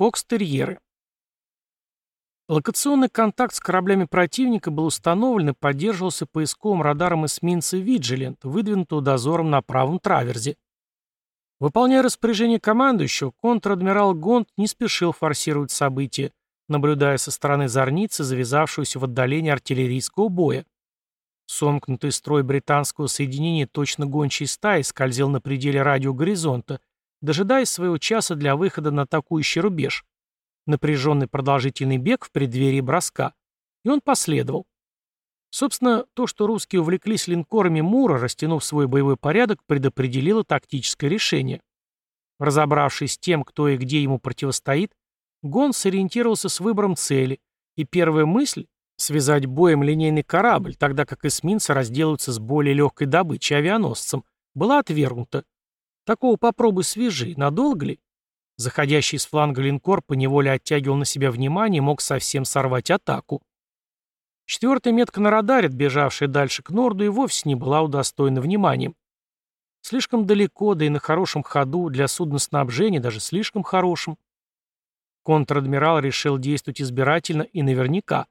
Фокстерьеры. Локационный контакт с кораблями противника был установлен и поддерживался поисковым радаром эсминца «Виджилент», выдвинутого дозором на правом траверзе. Выполняя распоряжение командующего, контр-адмирал Гонт не спешил форсировать события, наблюдая со стороны зорницы, завязавшуюся в отдалении артиллерийского боя. Сомкнутый строй британского соединения точно гончей стаи скользил на пределе радиогоризонта, дожидаясь своего часа для выхода на атакующий рубеж. Напряженный продолжительный бег в преддверии броска. И он последовал. Собственно, то, что русские увлеклись линкорами Мура, растянув свой боевой порядок, предопределило тактическое решение. Разобравшись с тем, кто и где ему противостоит, Гон сориентировался с выбором цели, и первая мысль — связать боем линейный корабль, тогда как эсминцы разделаются с более легкой добычей авианосцем, была отвергнута. Такого попробуй свяжи, надолго ли? Заходящий с фланга линкор поневоле оттягивал на себя внимание и мог совсем сорвать атаку. Четвертая метка на радаре, бежавшая дальше к Норду, и вовсе не была удостоена вниманием. Слишком далеко, да и на хорошем ходу, для судноснабжения даже слишком хорошим. Контр-адмирал решил действовать избирательно и наверняка.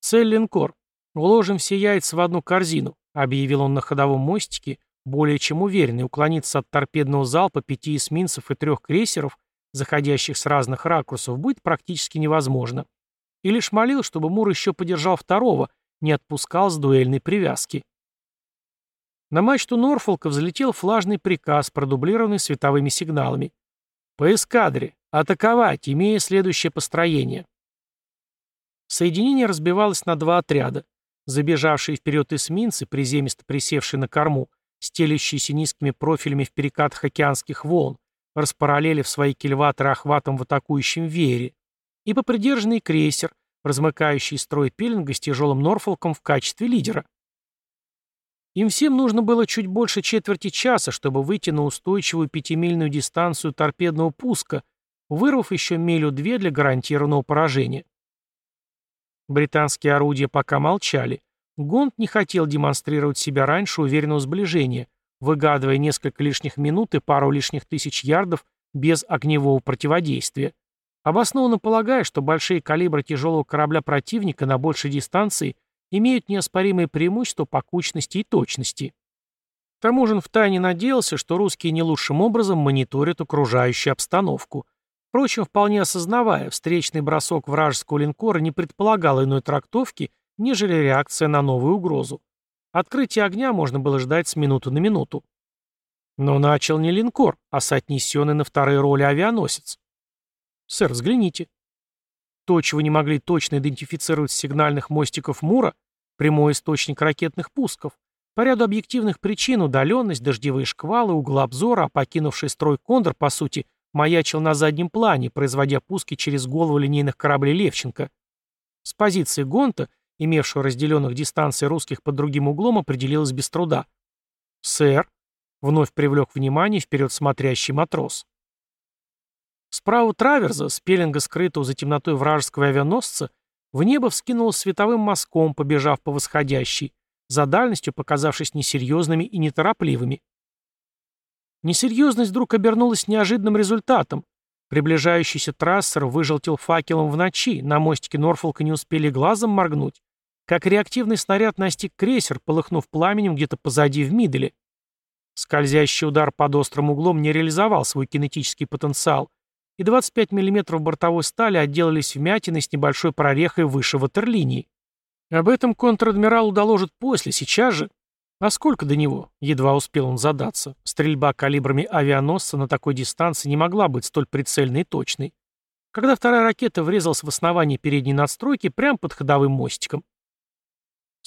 «Цель линкор. Уложим все яйца в одну корзину», — объявил он на ходовом мостике, более чем уверенный, уклониться от торпедного залпа пяти эсминцев и трех крейсеров, заходящих с разных ракурсов, будет практически невозможно. И лишь молил, чтобы Мур еще подержал второго, не отпускал с дуэльной привязки. На мачту Норфолка взлетел флажный приказ, продублированный световыми сигналами. «По эскадре! Атаковать, имея следующее построение!» Соединение разбивалось на два отряда. Забежавшие вперед эсминцы, приземисто присевшие на корму, стелящиеся низкими профилями в перекатах океанских волн, распараллелив свои кильваторы охватом в атакующем веере, и попридержанный крейсер, размыкающий строй пеленга с тяжелым Норфолком в качестве лидера. Им всем нужно было чуть больше четверти часа, чтобы выйти на устойчивую пятимильную дистанцию торпедного пуска, вырвав еще милю-две для гарантированного поражения. Британские орудия пока молчали, Гонт не хотел демонстрировать себя раньше уверенного сближения, выгадывая несколько лишних минут и пару лишних тысяч ярдов без огневого противодействия, обоснованно полагая, что большие калибры тяжелого корабля противника на большей дистанции имеют неоспоримые преимущества по кучности и точности. К тому же он втайне надеялся, что русские не лучшим образом мониторят окружающую обстановку. Впрочем, вполне осознавая, встречный бросок вражеского линкора не предполагал иной трактовки, нежели реакция на новую угрозу. Открытие огня можно было ждать с минуты на минуту. Но начал не линкор, а соотнесенный на вторые роли авианосец. «Сэр, взгляните». То, чего не могли точно идентифицировать с сигнальных мостиков Мура, прямой источник ракетных пусков, по ряду объективных причин удаленность, дождевые шквалы, угол обзора, а покинувший строй Кондор, по сути, маячил на заднем плане, производя пуски через голову линейных кораблей Левченко. С позиции Гонта имевшего разделенных дистанций русских под другим углом, определилась без труда. «Сэр», — вновь привлек внимание вперед смотрящий матрос. Справа траверза, с пеленга скрытого за темнотой вражеского авианосца, в небо вскинул световым мазком, побежав по восходящей, за дальностью показавшись несерьезными и неторопливыми. Несерьезность вдруг обернулась неожиданным результатом. Приближающийся трассер выжелтел факелом в ночи, на мостике Норфолка не успели глазом моргнуть, как реактивный снаряд настиг крейсер, полыхнув пламенем где-то позади в миделе. Скользящий удар под острым углом не реализовал свой кинетический потенциал, и 25 мм бортовой стали отделались вмятиной с небольшой прорехой выше ватерлинии. Об этом контр-адмиралу доложат после, сейчас же. А сколько до него? Едва успел он задаться. Стрельба калибрами авианосца на такой дистанции не могла быть столь прицельной и точной. Когда вторая ракета врезалась в основание передней надстройки прямо под ходовым мостиком.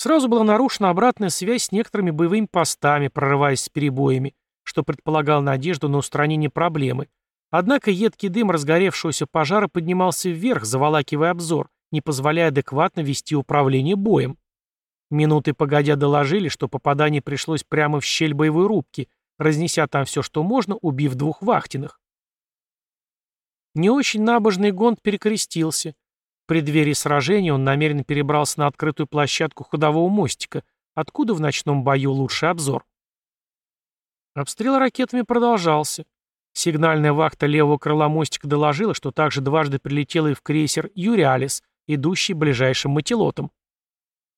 Сразу была нарушена обратная связь с некоторыми боевыми постами, прорываясь с перебоями, что предполагало надежду на устранение проблемы. Однако едкий дым разгоревшегося пожара поднимался вверх, заволакивая обзор, не позволяя адекватно вести управление боем. Минуты погодя доложили, что попадание пришлось прямо в щель боевой рубки, разнеся там все, что можно, убив двух вахтенных. Не очень набожный Гонд перекрестился, преддверии сражения он намеренно перебрался на открытую площадку ходового мостика, откуда в ночном бою лучший обзор. Обстрел ракетами продолжался. Сигнальная вахта левого крыла мостика доложила, что также дважды прилетела и в крейсер «Юриалис», идущий ближайшим матилотом.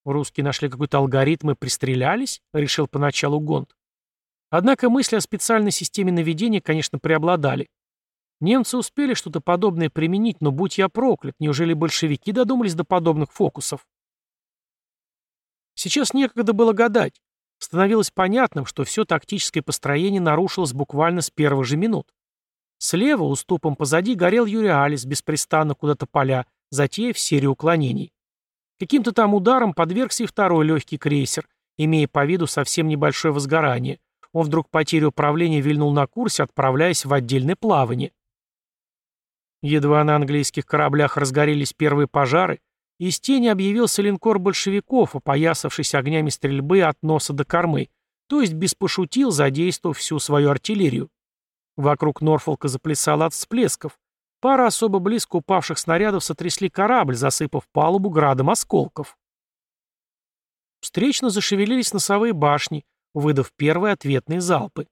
Русские нашли какой-то алгоритм и пристрелялись, решил поначалу Гонт. Однако мысли о специальной системе наведения, конечно, преобладали. Немцы успели что-то подобное применить, но будь я проклят, неужели большевики додумались до подобных фокусов? Сейчас некогда было гадать. Становилось понятным, что все тактическое построение нарушилось буквально с первых же минут. Слева, уступом позади, горел Юрий Алис, беспрестанно куда-то поля, затеяв серию уклонений. Каким-то там ударом подвергся и второй легкий крейсер, имея по виду совсем небольшое возгорание. Он вдруг потерю управления вильнул на курсе, отправляясь в отдельное плавание. Едва на английских кораблях разгорелись первые пожары, из тени объявился линкор большевиков, опоясавшись огнями стрельбы от носа до кормы, то есть без пошутил, задействовав всю свою артиллерию. Вокруг Норфолка заплясало от всплесков. Пара особо близко упавших снарядов сотрясли корабль, засыпав палубу градом осколков. Встречно зашевелились носовые башни, выдав первые ответные залпы.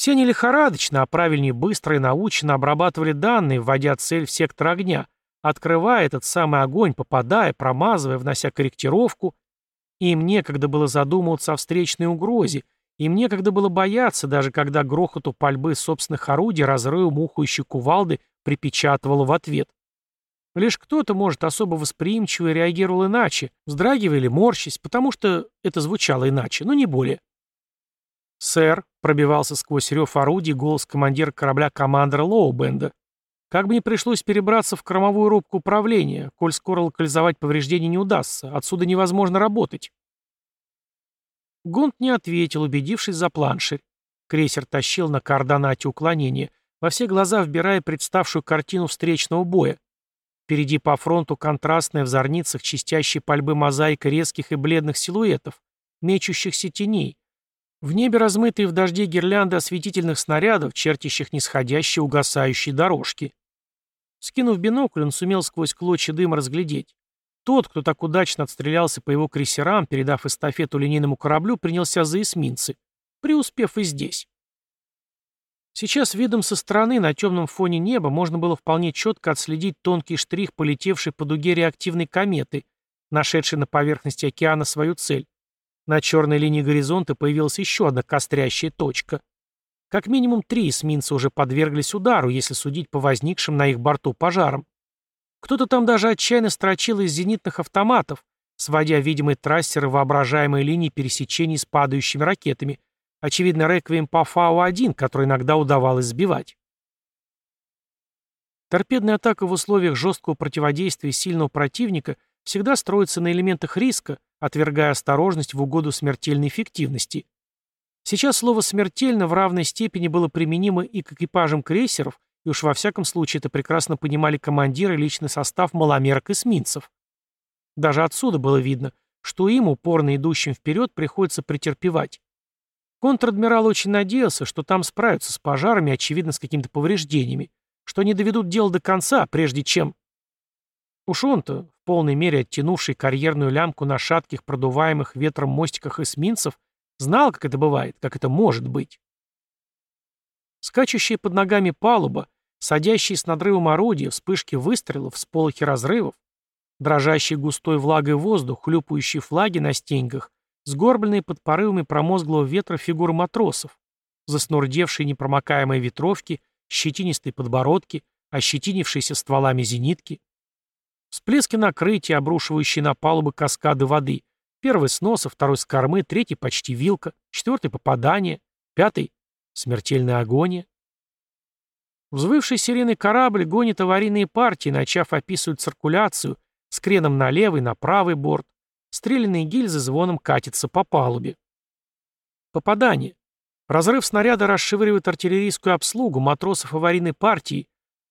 Все они лихорадочно, а правильнее быстро и научно обрабатывали данные, вводя цель в сектор огня, открывая этот самый огонь, попадая, промазывая, внося корректировку. Им некогда было задумываться о встречной угрозе, им некогда было бояться, даже когда грохоту пальбы собственных орудий разрывом ухающей кувалды припечатывало в ответ. Лишь кто-то, может, особо восприимчиво реагировал иначе, вздрагивали, морщись, потому что это звучало иначе, но не более. «Сэр», — пробивался сквозь рев орудий голос командира корабля командора Лоубенда, «как бы ни пришлось перебраться в кормовую рубку управления, коль скоро локализовать повреждения не удастся, отсюда невозможно работать». Гонт не ответил, убедившись за планширь. Крейсер тащил на координате уклонения, во все глаза вбирая представшую картину встречного боя. Впереди по фронту контрастная в зорницах чистящей пальбы мозаика резких и бледных силуэтов, мечущихся теней, в небе размытые в дожде гирлянды осветительных снарядов, чертящих нисходящие угасающие дорожки. Скинув бинокль, он сумел сквозь клочья дыма разглядеть. Тот, кто так удачно отстрелялся по его крейсерам, передав эстафету линейному кораблю, принялся за эсминцы, преуспев и здесь. Сейчас видом со стороны на темном фоне неба можно было вполне четко отследить тонкий штрих, полетевший по дуге реактивной кометы, нашедшей на поверхности океана свою цель. На черной линии горизонта появилась еще одна кострящая точка. Как минимум три эсминца уже подверглись удару, если судить по возникшим на их борту пожарам. Кто-то там даже отчаянно строчил из зенитных автоматов, сводя видимые трассеры воображаемой линии пересечений с падающими ракетами. Очевидно, реквием по Фау-1, который иногда удавалось сбивать. Торпедная атака в условиях жесткого противодействия сильного противника всегда строится на элементах риска, отвергая осторожность в угоду смертельной эффективности. Сейчас слово «смертельно» в равной степени было применимо и к экипажам крейсеров, и уж во всяком случае это прекрасно понимали командиры личный состав маломерок эсминцев. Даже отсюда было видно, что им, упорно идущим вперед, приходится претерпевать. Контр-адмирал очень надеялся, что там справятся с пожарами, очевидно, с какими-то повреждениями, что они доведут дело до конца, прежде чем... Уж он-то, полной мере оттянувший карьерную лямку на шатких, продуваемых ветром мостиках эсминцев, знал, как это бывает, как это может быть. Скачущая под ногами палуба, садящие с надрывом орудия, вспышки выстрелов, всполохи разрывов, дрожащий густой влагой воздух, хлюпающие флаги на стеньгах, сгорбленные под порывами промозглого ветра фигуры матросов, заснурдевшие непромокаемые ветровки, щетинистые подбородки, ощетинившиеся стволами зенитки, Всплески накрытия, обрушивающие на палубы каскады воды. Первый с носа, второй с кормы, третий почти вилка, четвертый попадание, пятый — смертельная агония. Взвывший сирены корабль гонит аварийные партии, начав описывать циркуляцию, с креном на левый, на правый борт. Стрелянные гильзы звоном катятся по палубе. Попадание. Разрыв снаряда расшивривает артиллерийскую обслугу матросов аварийной партии,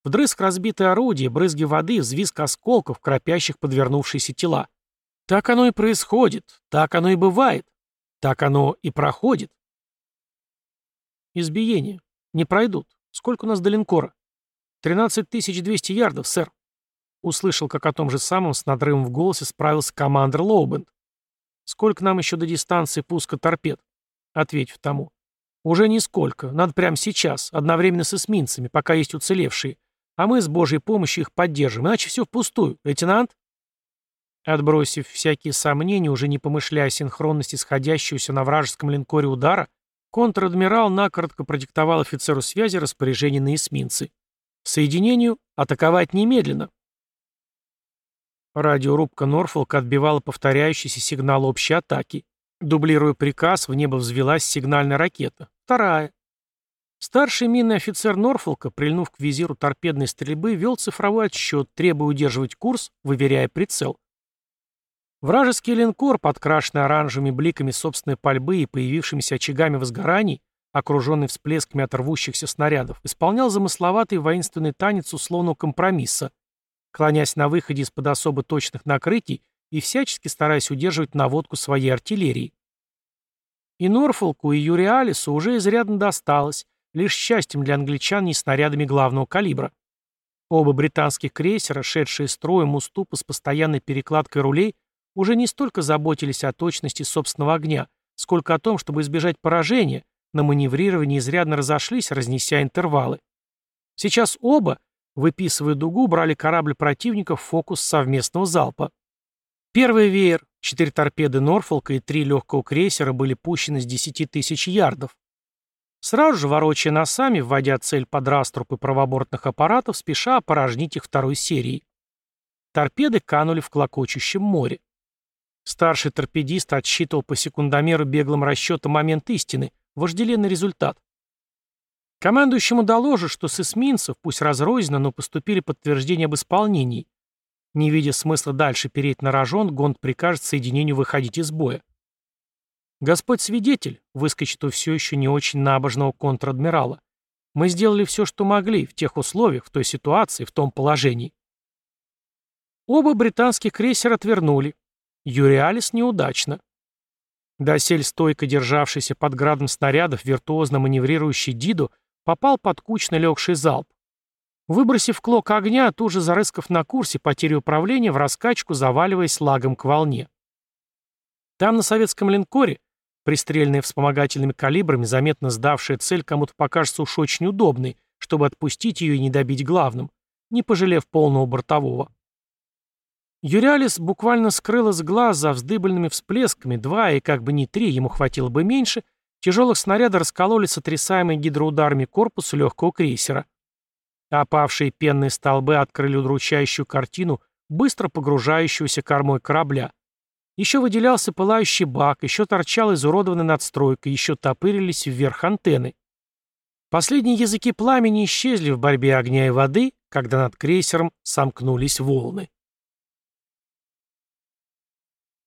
Вдрызг разбитое орудие, брызги воды, взвизг осколков, кропящих подвернувшиеся тела. Так оно и происходит, так оно и бывает, так оно и проходит. Избиение. Не пройдут. Сколько у нас до линкора? 13200 ярдов, сэр. Услышал, как о том же самом с надрывом в голосе справился командир Лоубенд. Сколько нам еще до дистанции пуска торпед? Ответив тому. «Уже нисколько. Надо прямо сейчас, одновременно с эсминцами, пока есть уцелевшие. А мы с Божьей помощью их поддержим, иначе все впустую. Лейтенант?» Отбросив всякие сомнения, уже не помышляя о синхронности сходящегося на вражеском линкоре удара, контр-адмирал накоротко продиктовал офицеру связи распоряжение на эсминцы. «Соединению атаковать немедленно». Радиорубка Норфолка отбивала повторяющийся сигнал общей атаки. Дублируя приказ, в небо взвелась сигнальная ракета. Вторая. Старший минный офицер Норфолка, прильнув к визиру торпедной стрельбы, вел цифровой отсчет, требуя удерживать курс, выверяя прицел. Вражеский линкор, подкрашенный оранжевыми бликами собственной пальбы и появившимися очагами возгораний, окруженный всплесками от рвущихся снарядов, исполнял замысловатый воинственный танец условного компромисса, клонясь на выходе из-под особо точных накрытий и всячески стараясь удерживать наводку своей артиллерии. И Норфолку, и Юриалису уже изрядно досталось, лишь счастьем для англичан не снарядами главного калибра. Оба британских крейсера, шедшие строем уступа с постоянной перекладкой рулей, уже не столько заботились о точности собственного огня, сколько о том, чтобы избежать поражения, на маневрировании изрядно разошлись, разнеся интервалы. Сейчас оба, выписывая дугу, брали корабль противника в фокус совместного залпа. Первый веер, четыре торпеды Норфолка и три легкого крейсера были пущены с 10 тысяч ярдов. Сразу же, ворочая носами, вводя цель под раструбы правобортных аппаратов, спеша опорожнить их второй серией. Торпеды канули в клокочущем море. Старший торпедист отсчитывал по секундомеру беглым расчетом момент истины, вожделенный результат. Командующему доложу, что с эсминцев, пусть разрозненно, но поступили подтверждения об исполнении, не видя смысла дальше переть на рожон, Гонд прикажет соединению выходить из боя. Господь свидетель, выскочит у все еще не очень набожного контр-адмирала. Мы сделали все, что могли, в тех условиях, в той ситуации, в том положении. Оба британских крейсера отвернули. Юриалис неудачно. Досель стойко державшийся под градом снарядов, виртуозно маневрирующий Дидо, попал под кучно легший залп. Выбросив клок огня, тут же зарыскав на курсе потери управления, в раскачку заваливаясь лагом к волне. Там, на советском линкоре, пристрельная вспомогательными калибрами, заметно сдавшая цель кому-то покажется уж очень удобной, чтобы отпустить ее и не добить главным, не пожалев полного бортового. Юриалис буквально скрыл из глаз за вздыбленными всплесками, два и как бы не три, ему хватило бы меньше, тяжелых снаряда раскололи сотрясаемый гидроударами корпус легкого крейсера. Опавшие пенные столбы открыли удручающую картину быстро погружающегося кормой корабля. Еще выделялся пылающий бак, еще торчала изуродованная надстройка, еще топырились вверх антенны. Последние языки пламени исчезли в борьбе огня и воды, когда над крейсером сомкнулись волны.